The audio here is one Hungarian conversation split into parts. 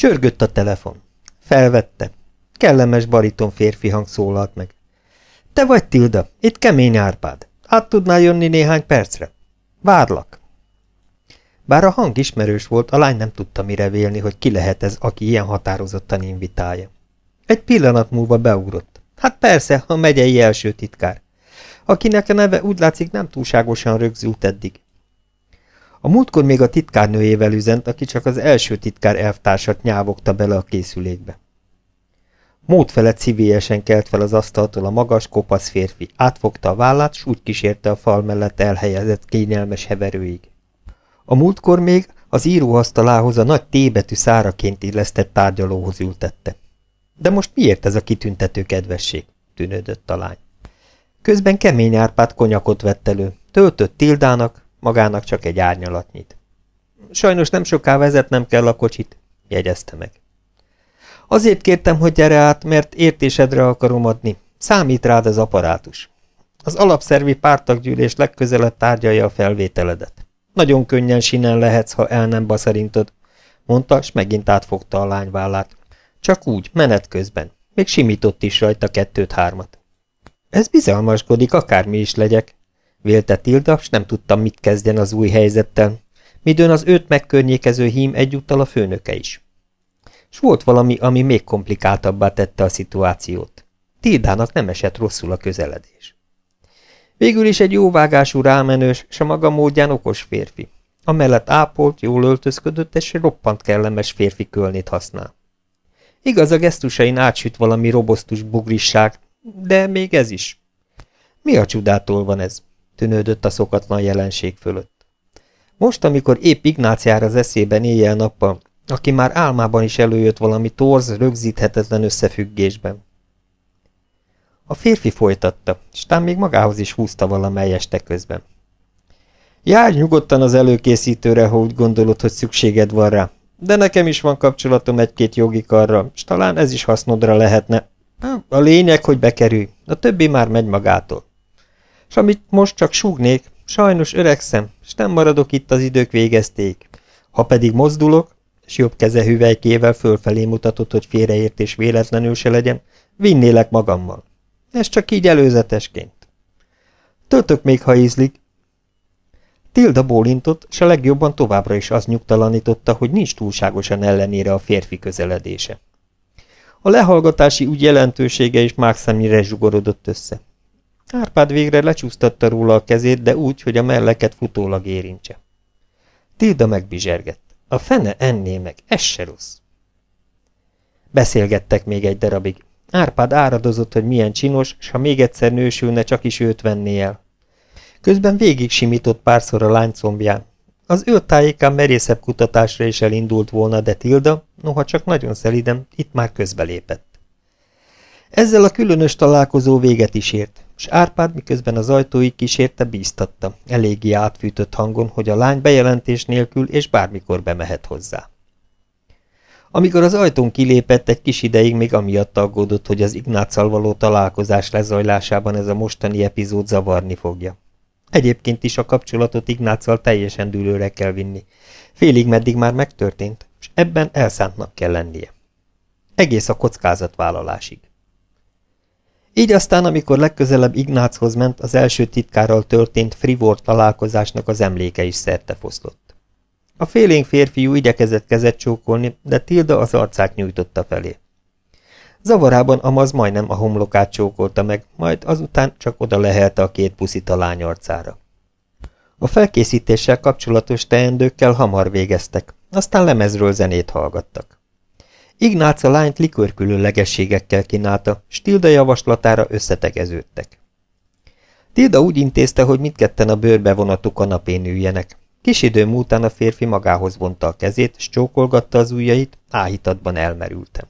Csörgött a telefon. Felvette. Kellemes bariton férfi hang szólalt meg. Te vagy Tilda, itt kemény Árpád. Át tudnál jönni néhány percre? Várlak. Bár a hang ismerős volt, a lány nem tudta mire vélni, hogy ki lehet ez, aki ilyen határozottan invitálja. Egy pillanat múlva beugrott. Hát persze, a megyei első titkár. Akinek a neve úgy látszik nem túlságosan rögzült eddig. A múltkor még a titkárnőjével üzent, aki csak az első titkár elvtársat nyávogta bele a készülékbe. Mód felett szívélyesen kelt fel az asztaltól a magas, kopasz férfi, átfogta a vállát, s úgy kísérte a fal mellett elhelyezett kényelmes heverőig. A múltkor még az íróasztalához a nagy tébetű száraként illesztett tárgyalóhoz ültette. De most miért ez a kitüntető kedvesség? tűnődött a lány. Közben kemény árpát konyakot vett elő, töltött Tildának, magának csak egy árnyalatnyit. Sajnos nem soká vezetnem kell a kocsit, jegyezte meg. Azért kértem, hogy gyere át, mert értésedre akarom adni. Számít rád az aparátus. Az alapszervi pártaggyűlés legközelebb tárgyalja a felvételedet. Nagyon könnyen sinen lehetsz, ha el nem baszarintod, mondta, s megint átfogta a lány vállát. Csak úgy, menet közben. Még simított is rajta kettőt-hármat. Ez bizalmaskodik, akármi is legyek, vélte Tilda, s nem tudtam, mit kezdjen az új helyzettel, midőn az őt megkörnyékező hím egyúttal a főnöke is. S volt valami, ami még komplikáltabbá tette a szituációt. Tildának nem esett rosszul a közeledés. Végül is egy jóvágású rámenős, s a maga módján okos férfi. Amellett ápolt, jól öltözködött, és roppant kellemes férfi kölnét használ. Igaz, a gesztusain átsüt valami robosztus bugrisság, de még ez is. Mi a csodától van ez? Tűnődött a szokatlan jelenség fölött. Most, amikor épp Ignáciára az eszében éjjel-nappal, aki már álmában is előjött valami torz, rögzíthetetlen összefüggésben. A férfi folytatta, és tám még magához is húzta valamely este közben. Járj nyugodtan az előkészítőre, ha úgy gondolod, hogy szükséged van rá, de nekem is van kapcsolatom egy-két jogi karra, és talán ez is hasznodra lehetne. A lényeg, hogy bekerülj, a többi már megy magától. És amit most csak súgnék, sajnos öregszem, és nem maradok itt az idők végezték. Ha pedig mozdulok, és jobb keze hüvelykével fölfelé mutatott, hogy félreértés véletlenül se legyen, vinnélek magammal. Ez csak így előzetesként. Töltök még, ha ízlik. Tilda bólintott, s a legjobban továbbra is az nyugtalanította, hogy nincs túlságosan ellenére a férfi közeledése. A lehallgatási ügy jelentősége is Márk szemére zsugorodott össze. Árpád végre lecsúsztatta róla a kezét, de úgy, hogy a melleket futólag érintse. Tilda megbizsergett. A fene enné meg, ez se rossz. Beszélgettek még egy darabig. Árpád áradozott, hogy milyen csinos, s ha még egyszer nősülne, csak is őt venné el. Közben végig simított párszor a lány combján. Az ő tájékán merészebb kutatásra is elindult volna, de Tilda, noha csak nagyon szeliden, itt már közbelépett. Ezzel a különös találkozó véget is ért, és Árpád miközben az ajtóig kísérte bíztatta, eléggé átfűtött hangon, hogy a lány bejelentés nélkül és bármikor bemehet hozzá. Amikor az ajtón kilépett, egy kis ideig még amiatt aggódott, hogy az Ignáccal való találkozás lezajlásában ez a mostani epizód zavarni fogja. Egyébként is a kapcsolatot Ignáccal teljesen dűlőre kell vinni. Félig meddig már megtörtént, és ebben elszántnak kell lennie. Egész a kockázatvállalásig. Így aztán, amikor legközelebb Ignáchoz ment, az első titkárral történt frivor találkozásnak az emléke is szerte foszlott. A félénk férfiú igyekezett kezet csókolni, de Tilda az arcát nyújtotta felé. Zavarában Amaz majdnem a homlokát csókolta meg, majd azután csak oda lehelte a két puszit a lány arcára. A felkészítéssel kapcsolatos teendőkkel hamar végeztek, aztán lemezről zenét hallgattak. Ignác a lányt likörkülönlegességekkel kínálta, s Tilda javaslatára összetegeződtek. Tilda úgy intézte, hogy mindketten a bőrbe vonatú kanapén üljenek. Kis idő múltán a férfi magához vonta a kezét, s csókolgatta az ujjait, áhítatban elmerültem.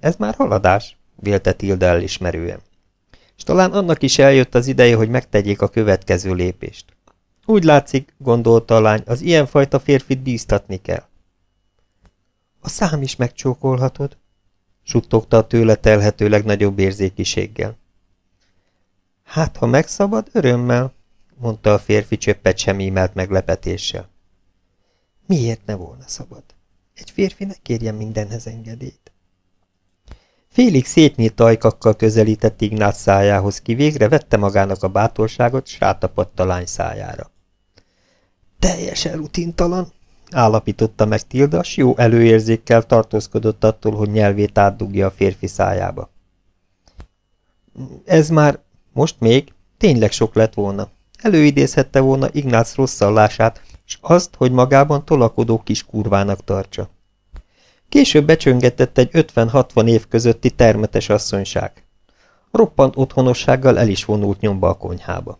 Ez már haladás, vélte Tilda elismerően. És talán annak is eljött az ideje, hogy megtegyék a következő lépést. Úgy látszik, gondolta a lány, az ilyenfajta férfit bíztatni kell. A szám is megcsókolhatod, suttogta a tőle telhető legnagyobb érzékiséggel. Hát, ha megszabad, örömmel, mondta a férfi csöppet sem ímelt meglepetéssel. Miért ne volna szabad? Egy férfi ne kérjen mindenhez engedélyt. Félig szétnyílt ajkakkal közelített Ignác szájához, ki végre vette magának a bátorságot, s rátapadt a lány szájára. Teljesen rutintalan, állapította meg Tilda, s jó előérzékkel tartózkodott attól, hogy nyelvét átdugja a férfi szájába. Ez már, most még, tényleg sok lett volna. Előidézhette volna Ignác rosszallását, s azt, hogy magában tolakodó kis kurvának tartsa. Később becsöngetett egy 50-60 év közötti termetes asszonyság. Roppant otthonossággal el is vonult nyomba a konyhába.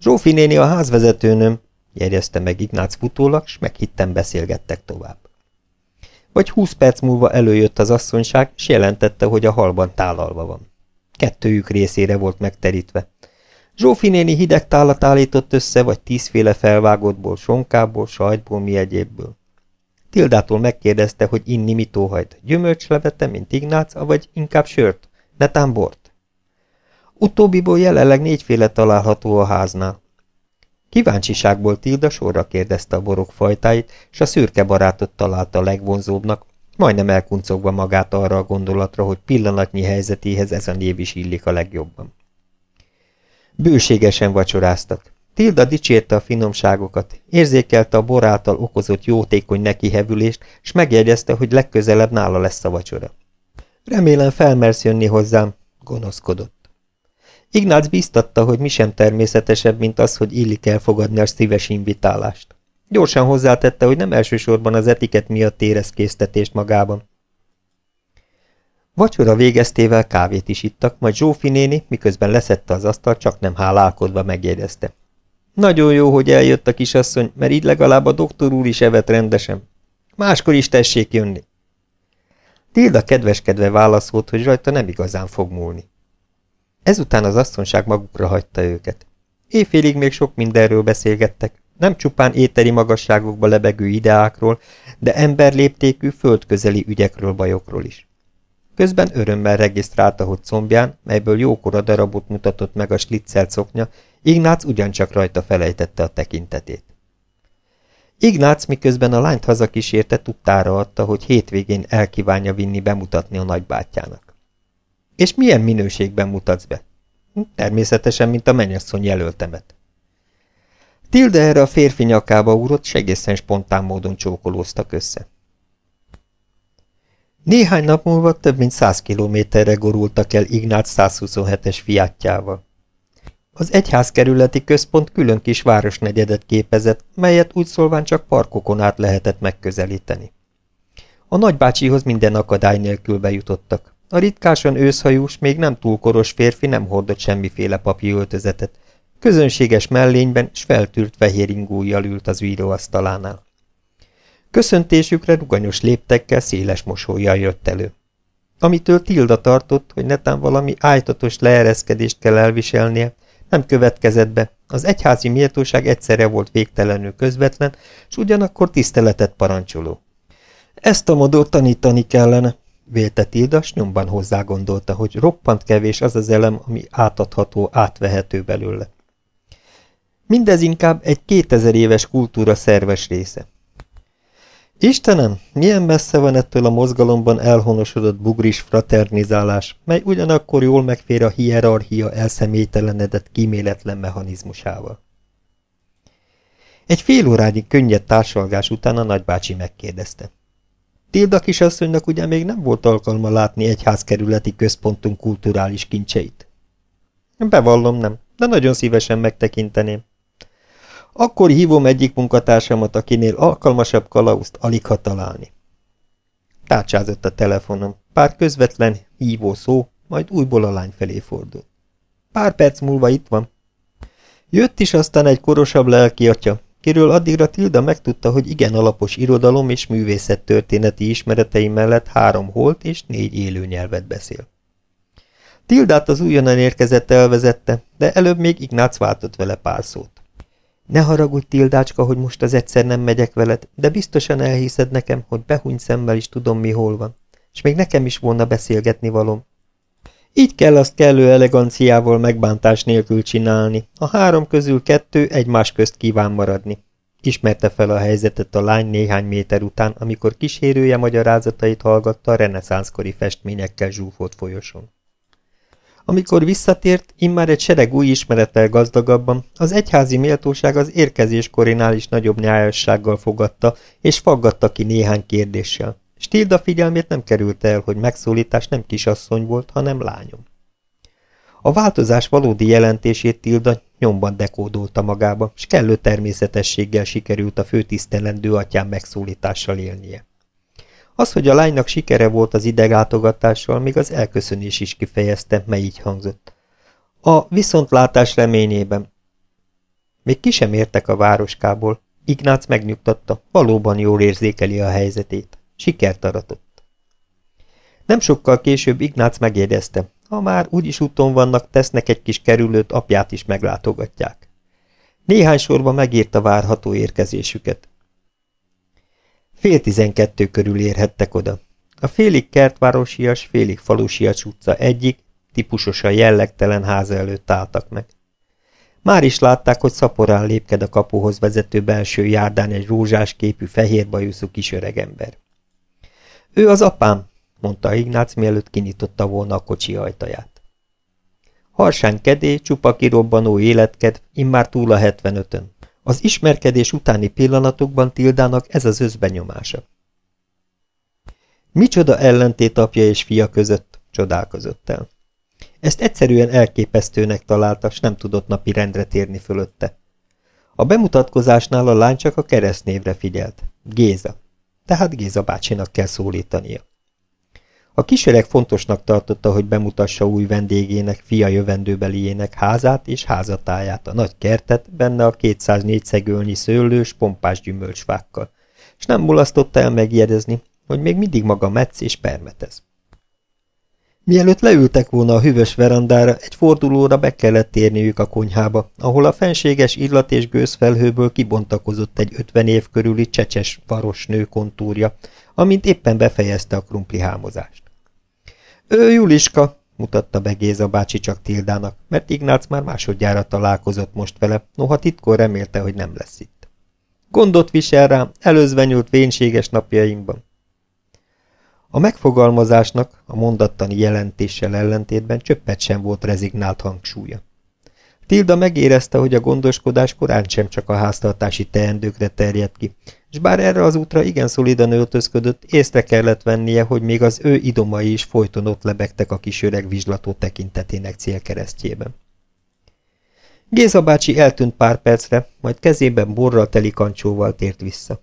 Zsófi néni a házvezetőnöm, jegyezte meg Ignác futólag, s meghitten beszélgettek tovább. Vagy húsz perc múlva előjött az asszonyság, s jelentette, hogy a halban tálalva van. Kettőjük részére volt megterítve. Zsófi néni hideg tálat állított össze, vagy tízféle felvágottból, sonkából, sajtból, mi egyébből. Tildától megkérdezte, hogy inni mit óhajt, gyümölcslevete, mint Ignác, vagy inkább sört, netán bort. Utóbbiból jelenleg négyféle található a háznál. Kíváncsiságból Tilda sorra kérdezte a borok fajtáit, és a szürke barátot találta a legvonzóbbnak, majdnem elkuncogva magát arra a gondolatra, hogy pillanatnyi helyzetéhez ez a név is illik a legjobban. Bőségesen vacsoráztak. Tilda dicsérte a finomságokat, érzékelte a bor által okozott jótékony nekihevülést, és megjegyezte, hogy legközelebb nála lesz a vacsora. Remélem felmersz jönni hozzám, gonoszkodott. Ignác biztatta, hogy mi sem természetesebb, mint az, hogy illik elfogadni a szíves invitálást. Gyorsan hozzátette, hogy nem elsősorban az etiket miatt érez késztetést magában. Vacsora végeztével kávét is ittak, majd Zsófi néni, miközben leszette az asztal, csak nem hálálkodva megjegyezte. Nagyon jó, hogy eljött a kisasszony, mert így legalább a doktor úr is evett rendesen. Máskor is tessék jönni. Tilda kedveskedve válaszolt, hogy rajta nem igazán fog múlni. Ezután az asszonyság magukra hagyta őket. Éjfélig még sok mindenről beszélgettek, nem csupán éteri magasságokba lebegő ideákról, de emberléptékű, földközeli ügyekről, bajokról is. Közben örömmel regisztrálta, hogy combján, melyből jókora darabot mutatott meg a slitzelt szoknya, Ignác ugyancsak rajta felejtette a tekintetét. Ignác miközben a lányt hazakísérte, tudtára adta, hogy hétvégén elkívánja vinni bemutatni a nagybátyjának. És milyen minőségben mutatsz be? Természetesen, mint a mennyasszony jelöltemet. Tilde erre a férfi nyakába ugrott, s spontán módon csókolóztak össze. Néhány nap múlva több mint száz kilométerre gorultak el Ignác 127-es fiátjával. Az egyházkerületi központ külön kis városnegyedet képezett, melyet úgy szólván csak parkokon át lehetett megközelíteni. A nagybácsihoz minden akadály nélkül bejutottak. A ritkásan őszhajús, még nem túl koros férfi nem hordott semmiféle papi öltözetet. Közönséges mellényben s feltűrt fehér ingújjal ült az íróasztalánál. Köszöntésükre ruganyos léptekkel széles mosolyjal jött elő. Amitől Tilda tartott, hogy netán valami ájtatos leereszkedést kell elviselnie, nem következett be, az egyházi méltóság egyszerre volt végtelenül közvetlen, s ugyanakkor tiszteletet parancsoló. Ezt a modort tanítani kellene, vélte Tilda, s nyomban hozzá hogy roppant kevés az az elem, ami átadható, átvehető belőle. Mindez inkább egy kétezer éves kultúra szerves része. Istenem, milyen messze van ettől a mozgalomban elhonosodott bugris fraternizálás, mely ugyanakkor jól megfér a hierarchia elszemélytelenedett kíméletlen mechanizmusával. Egy fél órányi könnyed társalgás után a nagybácsi megkérdezte. Tilda kisasszonynak ugye még nem volt alkalma látni egyházkerületi központunk kulturális kincseit? Bevallom nem, de nagyon szívesen megtekinteném. Akkor hívom egyik munkatársamat, akinél alkalmasabb kalauzt alig ha találni. Tárcsázott a telefonom, pár közvetlen hívó szó, majd újból a lány felé fordult. Pár perc múlva itt van. Jött is aztán egy korosabb lelki atya, kiről addigra Tilda megtudta, hogy igen alapos irodalom és művészet történeti ismeretei mellett három holt és négy élő nyelvet beszél. Tildát az újonnan érkezett elvezette, de előbb még Ignác váltott vele pár szót. Ne haragudj, Tildácska, hogy most az egyszer nem megyek veled, de biztosan elhiszed nekem, hogy behuny szemmel is tudom, mi hol van. És még nekem is volna beszélgetni valom. Így kell azt kellő eleganciával megbántás nélkül csinálni. A három közül kettő egymás közt kíván maradni. Ismerte fel a helyzetet a lány néhány méter után, amikor kísérője magyarázatait hallgatta a reneszánszkori festményekkel zsúfolt folyoson. Amikor visszatért, immár egy sereg új ismerettel gazdagabban, az egyházi méltóság az érkezéskorinál is nagyobb nyájassággal fogadta, és faggatta ki néhány kérdéssel. Stilda figyelmét nem került el, hogy megszólítás nem kisasszony volt, hanem lányom. A változás valódi jelentését Tilda nyomban dekódolta magába, s kellő természetességgel sikerült a főtisztelendő atyám megszólítással élnie. Az, hogy a lánynak sikere volt az idegátogatással, még az elköszönés is kifejezte, mely így hangzott. A viszontlátás reményében. Még ki sem értek a városkából. Ignác megnyugtatta, valóban jól érzékeli a helyzetét. Sikert aratott. Nem sokkal később Ignác megjegyezte, ha már úgyis úton vannak, tesznek egy kis kerülőt, apját is meglátogatják. Néhány sorban megírta várható érkezésüket. Fél tizenkettő körül érhettek oda. A félig kertvárosias, félig falusias utca egyik, típusosan jellegtelen háza előtt álltak meg. Már is látták, hogy szaporán lépked a kapuhoz vezető belső járdán egy rózsás képű fehér bajuszú kis öregember. Ő az apám, mondta Ignác, mielőtt kinyitotta volna a kocsi ajtaját. Harsány kedé, csupa kirobbanó életkedv, immár túl a 75-ön. Az ismerkedés utáni pillanatokban Tildának ez az özbenyomása. Micsoda ellentét apja és fia között, csodálkozott el. Ezt egyszerűen elképesztőnek találta, s nem tudott napi rendre térni fölötte. A bemutatkozásnál a lány csak a keresztnévre figyelt. Géza. Tehát Géza bácsinak kell szólítania. A kisöreg fontosnak tartotta, hogy bemutassa új vendégének, fia jövendőbeliének házát és házatáját, a nagy kertet, benne a 204 szegölnyi szőlős, pompás gyümölcsfákkal, és nem mulasztotta el megjegyezni, hogy még mindig maga metsz és permetez. Mielőtt leültek volna a hűvös verandára, egy fordulóra be kellett térniük a konyhába, ahol a fenséges illat és gőzfelhőből kibontakozott egy ötven év körüli csecses varos nő kontúrja, amint éppen befejezte a krumpli hámozást. Ő Juliska, mutatta be Géza bácsi csak Tildának, mert Ignác már másodjára találkozott most vele, noha titkor remélte, hogy nem lesz itt. Gondot visel rám, előzvenyült vénséges napjainkban. A megfogalmazásnak, a mondattani jelentéssel ellentétben csöppet sem volt rezignált hangsúlya. Tilda megérezte, hogy a gondoskodás korán sem csak a háztartási teendőkre terjedt ki, és bár erre az útra igen szolidan öltözködött, észre kellett vennie, hogy még az ő idomai is folyton ott lebegtek a kis öreg vizslató tekintetének célkeresztjében. Géza bácsi eltűnt pár percre, majd kezében borral teli kancsóval tért vissza.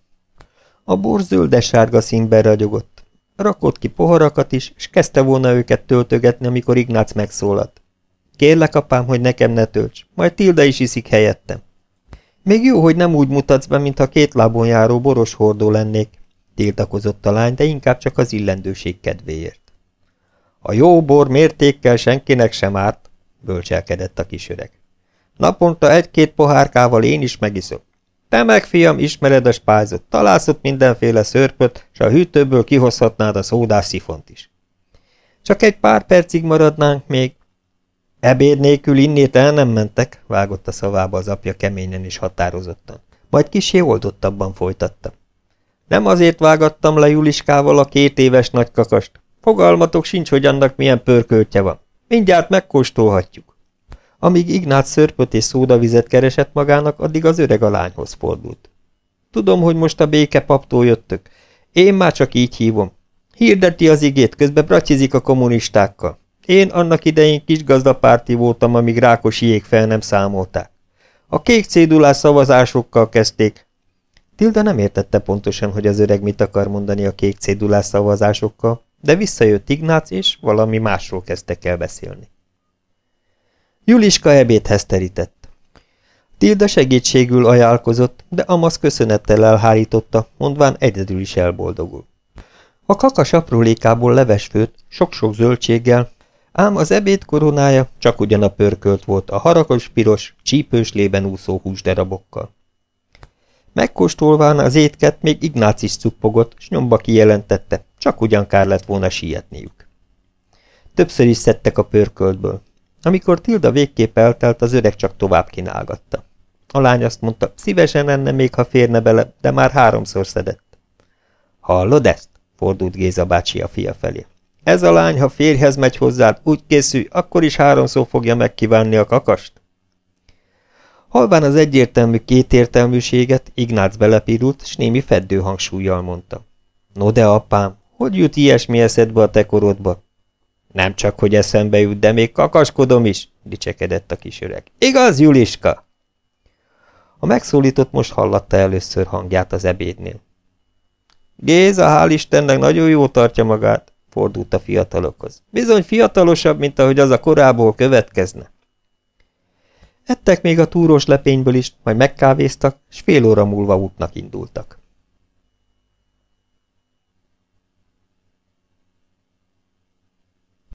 A bor zöldes-sárga színben ragyogott. Rakott ki poharakat is, és kezdte volna őket töltögetni, amikor Ignác megszólalt. Kérlek, apám, hogy nekem ne tölts, majd Tilda is iszik helyettem. Még jó, hogy nem úgy mutatsz be, mintha két lábon járó boros hordó lennék, tiltakozott a lány, de inkább csak az illendőség kedvéért. A jó bor mértékkel senkinek sem árt, bölcselkedett a kisöreg. Naponta egy-két pohárkával én is megiszok. Te meg, fiam, ismered a spájzot, találsz ott mindenféle szörpöt, s a hűtőből kihozhatnád a szódás szifont is. Csak egy pár percig maradnánk még, Ebéd nélkül innét el nem mentek, vágott a szavába az apja keményen és határozottan. Majd kisé oldottabban folytatta. Nem azért vágattam le Juliskával a két éves nagykakast. Fogalmatok sincs, hogy annak milyen pörköltje van. Mindjárt megkóstolhatjuk. Amíg Ignác szörpöt és szódavizet keresett magának, addig az öreg a lányhoz fordult. Tudom, hogy most a békepaptól jöttök. Én már csak így hívom. Hirdeti az igét, közben bracsizik a kommunistákkal. Én annak idején kis gazdapárti voltam, amíg Rákosiék fel nem számolták. A kék cédulás szavazásokkal kezdték. Tilda nem értette pontosan, hogy az öreg mit akar mondani a kék cédulás szavazásokkal, de visszajött Ignác, és valami másról kezdtek el beszélni. Juliska ebédhez terített. Tilda segítségül ajánlkozott, de Amasz köszönettel elhárította, mondván egyedül is elboldogul. A kakas aprólékából levesfőt, sok-sok zöldséggel, Ám az ebéd koronája csak ugyan a pörkölt volt a haragos piros, csípős lében úszó húsdarabokkal. Megkóstolván az étket még Ignác is cuppogott, s nyomba kijelentette, csak ugyan kár lett volna sietniük. Többször is szedtek a pörköltből. Amikor Tilda végképp eltelt, az öreg csak tovább kínálgatta. A lány azt mondta, szívesen lenne még, ha férne bele, de már háromszor szedett. Hallod ezt? fordult Géza bácsi a fia felé. Ez a lány, ha férjhez megy hozzád, úgy készül, akkor is háromszor fogja megkívánni a kakast. Halván az egyértelmű kétértelműséget Ignác belepirult, s némi feddő hangsúlyjal mondta. No de apám, hogy jut ilyesmi eszedbe a te korodba? Nem csak, hogy eszembe jut, de még kakaskodom is, dicsekedett a kisöreg. Igaz, Juliska? A megszólított most hallatta először hangját az ebédnél. Géza, hál' Istennek nagyon jó tartja magát, fordult a fiatalokhoz. Bizony fiatalosabb, mint ahogy az a korából következne. Ettek még a túrós lepényből is, majd megkávéztak, s fél óra múlva útnak indultak.